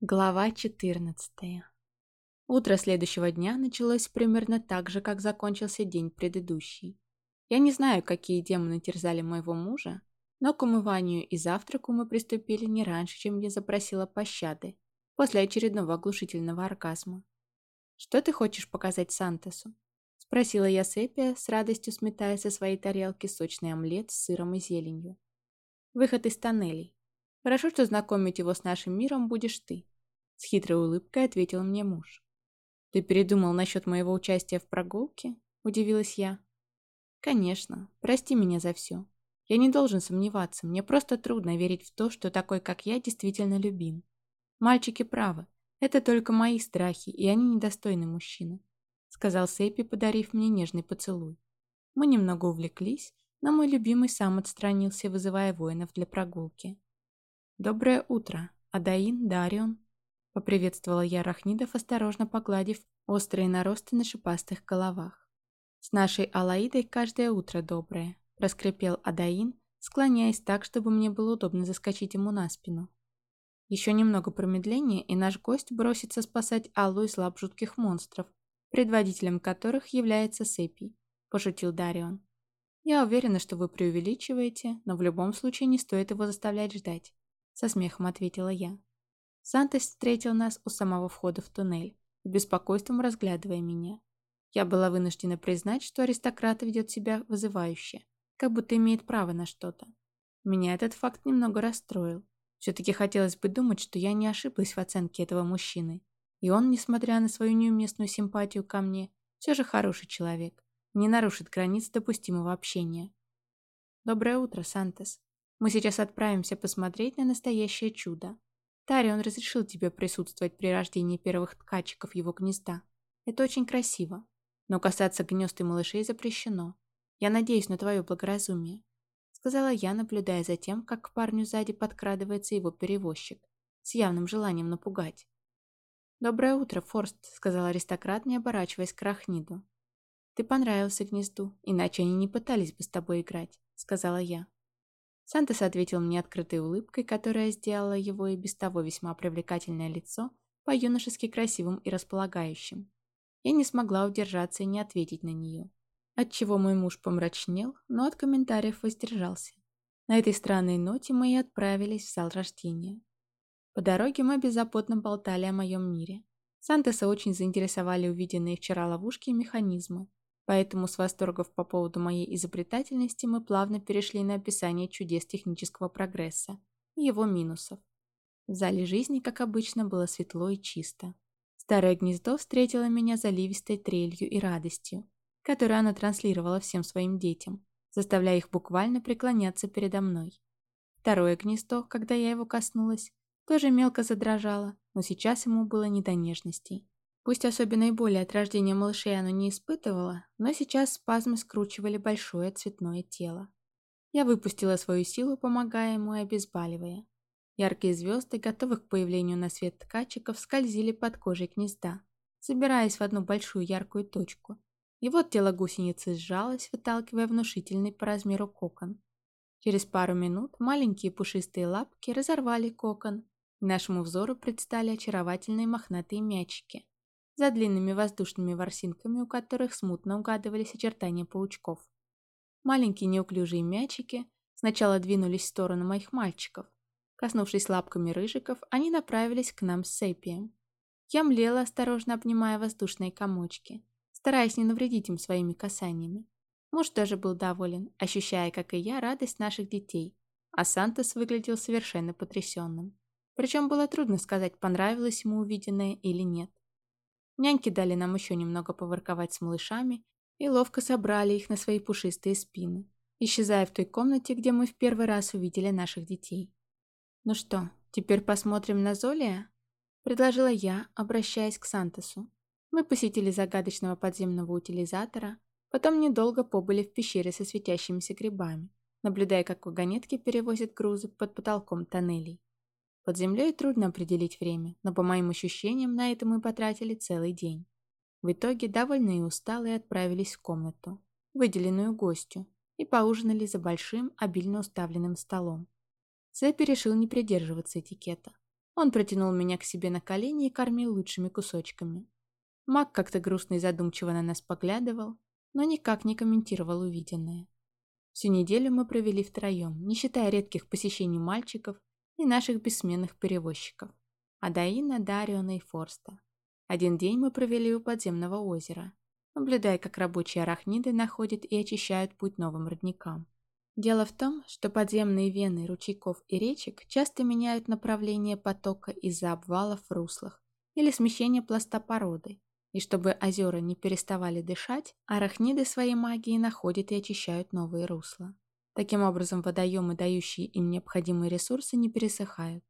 Глава 14. Утро следующего дня началось примерно так же, как закончился день предыдущий. Я не знаю, какие демоны терзали моего мужа, но к умыванию и завтраку мы приступили не раньше, чем я запросила пощады, после очередного оглушительного оргазма. «Что ты хочешь показать Сантосу?» – спросила я Сепия, с радостью сметая со своей тарелки сочный омлет с сыром и зеленью. «Выход из тоннелей. Хорошо, что знакомить его с нашим миром будешь ты. С хитрой улыбкой ответил мне муж. «Ты передумал насчет моего участия в прогулке?» – удивилась я. «Конечно. Прости меня за все. Я не должен сомневаться. Мне просто трудно верить в то, что такой, как я, действительно любим. Мальчики правы. Это только мои страхи, и они недостойны мужчины», – сказал Сэппи, подарив мне нежный поцелуй. Мы немного увлеклись, но мой любимый сам отстранился, вызывая воинов для прогулки. «Доброе утро, Адаин, Дарион», Поприветствовала я арахнидов, осторожно погладив острые наросты на шипастых головах. «С нашей Алаидой каждое утро доброе», – проскрипел Адаин, склоняясь так, чтобы мне было удобно заскочить ему на спину. Еще немного промедления, и наш гость бросится спасать Аллу из лап жутких монстров, предводителем которых является Сепий, пошутил Дарион. Я уверена, что вы преувеличиваете, но в любом случае не стоит его заставлять ждать, со смехом ответила я. Сантос встретил нас у самого входа в туннель, с беспокойством разглядывая меня. Я была вынуждена признать, что аристократ ведет себя вызывающе, как будто имеет право на что-то. Меня этот факт немного расстроил. Все-таки хотелось бы думать, что я не ошиблась в оценке этого мужчины. И он, несмотря на свою неуместную симпатию ко мне, все же хороший человек, не нарушит границ допустимого общения. Доброе утро, Сантос. Мы сейчас отправимся посмотреть на настоящее чудо. Тарион разрешил тебе присутствовать при рождении первых ткачиков его гнезда. Это очень красиво. Но касаться гнезд и малышей запрещено. Я надеюсь на твое благоразумие», — сказала я, наблюдая за тем, как к парню сзади подкрадывается его перевозчик, с явным желанием напугать. «Доброе утро, Форст», — сказал аристократ, не оборачиваясь к Рахниду. «Ты понравился гнезду, иначе они не пытались бы с тобой играть», — сказала я. Сантос ответил мне открытой улыбкой, которая сделала его и без того весьма привлекательное лицо по-юношески красивым и располагающим. Я не смогла удержаться и не ответить на нее. Отчего мой муж помрачнел, но от комментариев воздержался. На этой странной ноте мы и отправились в зал рождения. По дороге мы беззаботно болтали о моем мире. Сантоса очень заинтересовали увиденные вчера ловушки и механизмы, Поэтому с восторгов по поводу моей изобретательности мы плавно перешли на описание чудес технического прогресса и его минусов. В зале жизни, как обычно, было светло и чисто. Старое гнездо встретило меня заливистой трелью и радостью, которую она транслировала всем своим детям, заставляя их буквально преклоняться передо мной. Второе гнездо, когда я его коснулась, тоже мелко задрожало, но сейчас ему было не до нежностей. Пусть особенной боли от рождения малышей оно не испытывало, но сейчас спазмы скручивали большое цветное тело. Я выпустила свою силу, помогая ему и обезболивая. Яркие звезды, готовых к появлению на свет ткачиков, скользили под кожей гнезда, собираясь в одну большую яркую точку. И вот тело гусеницы сжалось, выталкивая внушительный по размеру кокон. Через пару минут маленькие пушистые лапки разорвали кокон, и нашему взору предстали очаровательные мохнатые мячики за длинными воздушными ворсинками, у которых смутно угадывались очертания паучков. Маленькие неуклюжие мячики сначала двинулись в сторону моих мальчиков. Коснувшись лапками рыжиков, они направились к нам с Сейпием. Я млела, осторожно обнимая воздушные комочки, стараясь не навредить им своими касаниями. Муж тоже был доволен, ощущая, как и я, радость наших детей, а Сантос выглядел совершенно потрясенным. Причем было трудно сказать, понравилось ему увиденное или нет. Няньки дали нам еще немного поворковать с малышами и ловко собрали их на свои пушистые спины, исчезая в той комнате, где мы в первый раз увидели наших детей. «Ну что, теперь посмотрим на Золия?» – предложила я, обращаясь к Сантосу. Мы посетили загадочного подземного утилизатора, потом недолго побыли в пещере со светящимися грибами, наблюдая, как вагонетки перевозят грузы под потолком тоннелей. Под землей трудно определить время, но по моим ощущениям на это мы потратили целый день. В итоге, довольные и усталые, отправились в комнату, выделенную гостю, и поужинали за большим, обильно уставленным столом. Цепи решил не придерживаться этикета. Он протянул меня к себе на колени и кормил лучшими кусочками. Мак как-то грустно и задумчиво на нас поглядывал, но никак не комментировал увиденное. Всю неделю мы провели втроем, не считая редких посещений мальчиков и наших бессменных перевозчиков – Адаина, Дариона и Форста. Один день мы провели у подземного озера, наблюдая, как рабочие арахниды находят и очищают путь новым родникам. Дело в том, что подземные вены ручейков и речек часто меняют направление потока из-за обвалов в руслах или смещения пласта породы, и чтобы озера не переставали дышать, арахниды своей магией находят и очищают новые русла. Таким образом, водоемы, дающие им необходимые ресурсы, не пересыхают.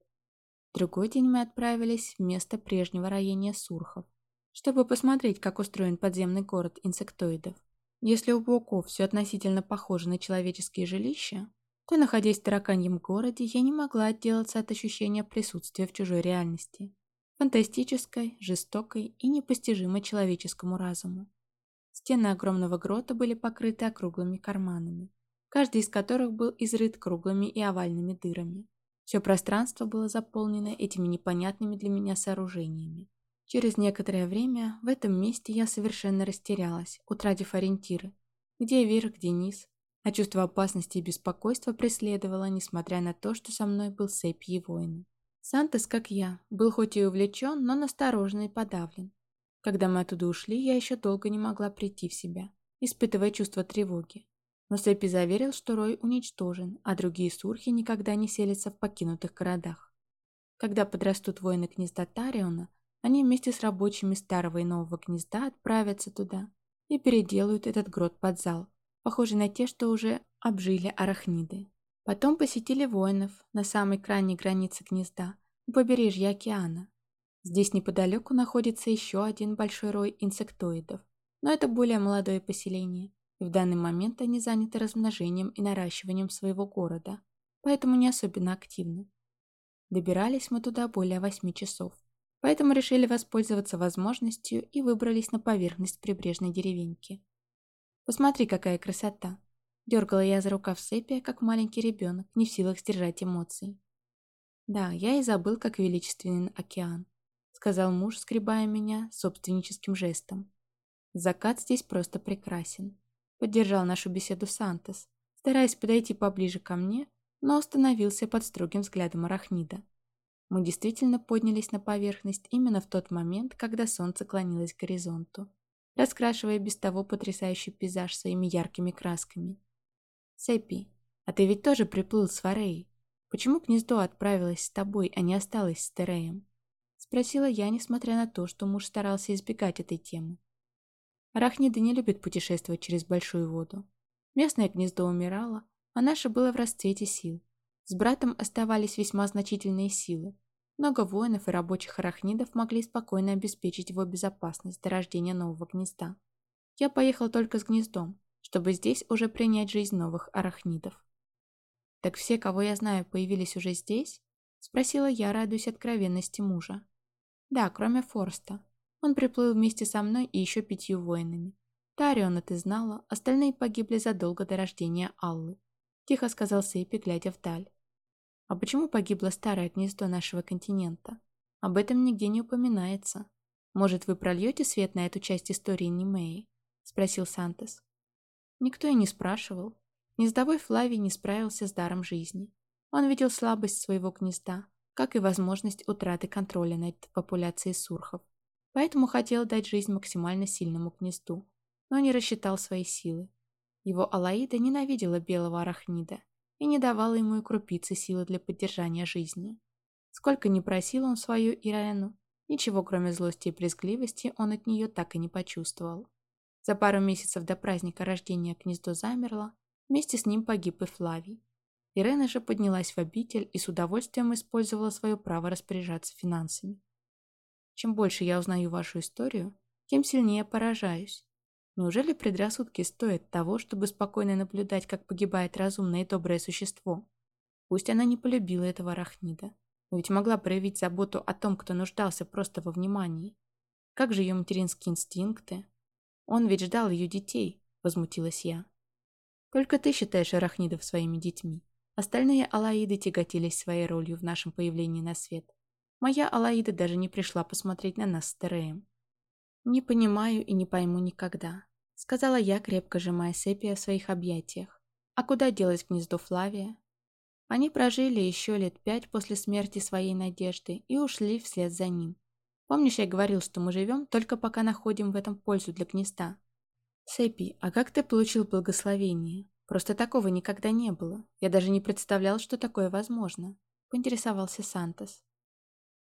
Другой день мы отправились в место прежнего роения сурхов, чтобы посмотреть, как устроен подземный город инсектоидов. Если у пауков все относительно похоже на человеческие жилища, то, находясь в тараканьем городе, я не могла отделаться от ощущения присутствия в чужой реальности. Фантастической, жестокой и непостижимой человеческому разуму. Стены огромного грота были покрыты округлыми карманами, каждый из которых был изрыт круглыми и овальными дырами. Все пространство было заполнено этими непонятными для меня сооружениями. Через некоторое время в этом месте я совершенно растерялась, утратив ориентиры. Где вверх, где низ. А чувство опасности и беспокойства преследовало, несмотря на то, что со мной был Сэпь и воины. Сантос, как я, был хоть и увлечен, но насторожен и подавлен. Когда мы оттуда ушли, я еще долго не могла прийти в себя, испытывая чувство тревоги. Но Сэппи заверил, что Рой уничтожен, а другие сурхи никогда не селятся в покинутых городах. Когда подрастут воины гнезда Тариона, они вместе с рабочими старого и нового гнезда отправятся туда и переделают этот грот под зал, похожий на те, что уже обжили арахниды. Потом посетили воинов на самой крайней границе гнезда, у побережья океана. Здесь неподалеку находится еще один большой рой инсектоидов, но это более молодое поселение, в данный момент они заняты размножением и наращиванием своего города, поэтому не особенно активны. Добирались мы туда более восьми часов. Поэтому решили воспользоваться возможностью и выбрались на поверхность прибрежной деревеньки. «Посмотри, какая красота!» Дергала я за рукав Сепия, как маленький ребенок, не в силах сдержать эмоций. «Да, я и забыл, как величественен океан», — сказал муж, скребая меня собственническим жестом. «Закат здесь просто прекрасен», — поддержал нашу беседу Сантос, стараясь подойти поближе ко мне, но остановился под строгим взглядом арахнида. Мы действительно поднялись на поверхность именно в тот момент, когда солнце клонилось к горизонту, раскрашивая без того потрясающий пейзаж своими яркими красками. «Сэппи, а ты ведь тоже приплыл с Варей. Почему гнездо отправилось с тобой, а не осталось с Тереем?» Спросила я, несмотря на то, что муж старался избегать этой темы. Арахниды не любят путешествовать через большую воду. Местное гнездо умирало, а наше было в расцвете сил. С братом оставались весьма значительные силы, много воинов и рабочих арахнидов могли спокойно обеспечить его безопасность до рождения нового гнезда. Я поехал только с гнездом, чтобы здесь уже принять жизнь новых арахнидов. «Так все, кого я знаю, появились уже здесь?» – спросила я, радуясь откровенности мужа. «Да, кроме Форста. Он приплыл вместе со мной и еще пятью воинами. Тариона ты знала, остальные погибли задолго до рождения Аллы», – тихо сказал Сейпи, глядя вдаль. А почему погибло старое гнездо нашего континента? Об этом нигде не упоминается. Может, вы прольете свет на эту часть истории Немеи? Спросил Сантос. Никто и не спрашивал. Гнездовой Флавий не справился с даром жизни. Он видел слабость своего гнезда, как и возможность утраты контроля над популяцией сурхов. Поэтому хотел дать жизнь максимально сильному гнезду, но не рассчитал свои силы. Его Алаида ненавидела белого арахнида и не давала ему и крупицы силы для поддержания жизни. Сколько ни просил он свою Ирену, ничего кроме злости и брезгливости он от нее так и не почувствовал. За пару месяцев до праздника рождения гнездо замерло, вместе с ним погиб и Флавий. Ирена же поднялась в обитель и с удовольствием использовала свое право распоряжаться финансами. Чем больше я узнаю вашу историю, тем сильнее поражаюсь. Неужели предрассудки стоят того, чтобы спокойно наблюдать, как погибает разумное и доброе существо? Пусть она не полюбила этого арахнида, но ведь могла проявить заботу о том, кто нуждался просто во внимании. Как же ее материнские инстинкты? Он ведь ждал ее детей, возмутилась я. Только ты считаешь арахнидов своими детьми. Остальные алаиды тяготились своей ролью в нашем появлении на свет. Моя Алаида даже не пришла посмотреть на нас с Тереем. «Не понимаю и не пойму никогда», — сказала я, крепко сжимая Сепия в своих объятиях. «А куда делось гнездо Флавия?» Они прожили еще лет пять после смерти своей надежды и ушли вслед за ним. Помнишь, я говорил, что мы живем только пока находим в этом пользу для гнезда? Сепи, а как ты получил благословение? Просто такого никогда не было. Я даже не представлял, что такое возможно. Поинтересовался Сантос.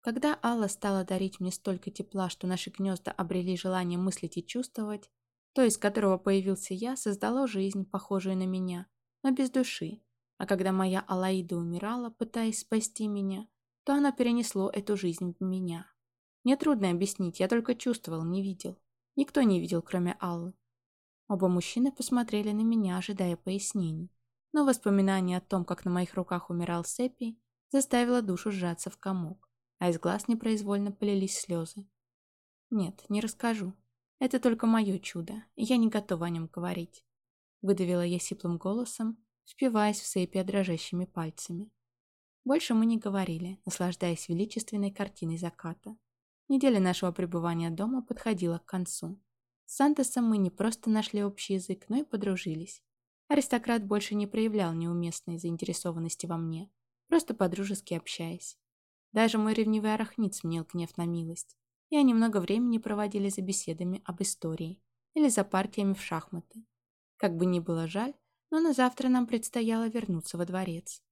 Когда Алла стала дарить мне столько тепла, что наши гнезда обрели желание мыслить и чувствовать, то, из которого появился я, создало жизнь, похожую на меня, но без души. А когда моя Алаида умирала, пытаясь спасти меня, то она перенесло эту жизнь в меня. Мне трудно объяснить, я только чувствовал, не видел. Никто не видел, кроме Аллы. Оба мужчины посмотрели на меня, ожидая пояснений. Но воспоминание о том, как на моих руках умирал Сеппи, заставило душу сжаться в комок а из глаз непроизвольно полились слезы. «Нет, не расскажу. Это только мое чудо, и я не готова о нем говорить», выдавила я сиплым голосом, впиваясь в сепия дрожащими пальцами. Больше мы не говорили, наслаждаясь величественной картиной заката. Неделя нашего пребывания дома подходила к концу. С Сантосом мы не просто нашли общий язык, но и подружились. Аристократ больше не проявлял неуместной заинтересованности во мне, просто подружески общаясь. Даже мой ревнивый арахнит сменил гнев на милость, и они много времени проводили за беседами об истории или за партиями в шахматы. Как бы ни было жаль, но на завтра нам предстояло вернуться во дворец.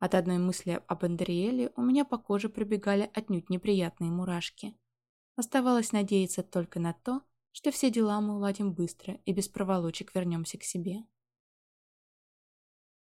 От одной мысли об Андриэле у меня по коже пробегали отнюдь неприятные мурашки. Оставалось надеяться только на то, что все дела мы уладим быстро и без проволочек вернемся к себе.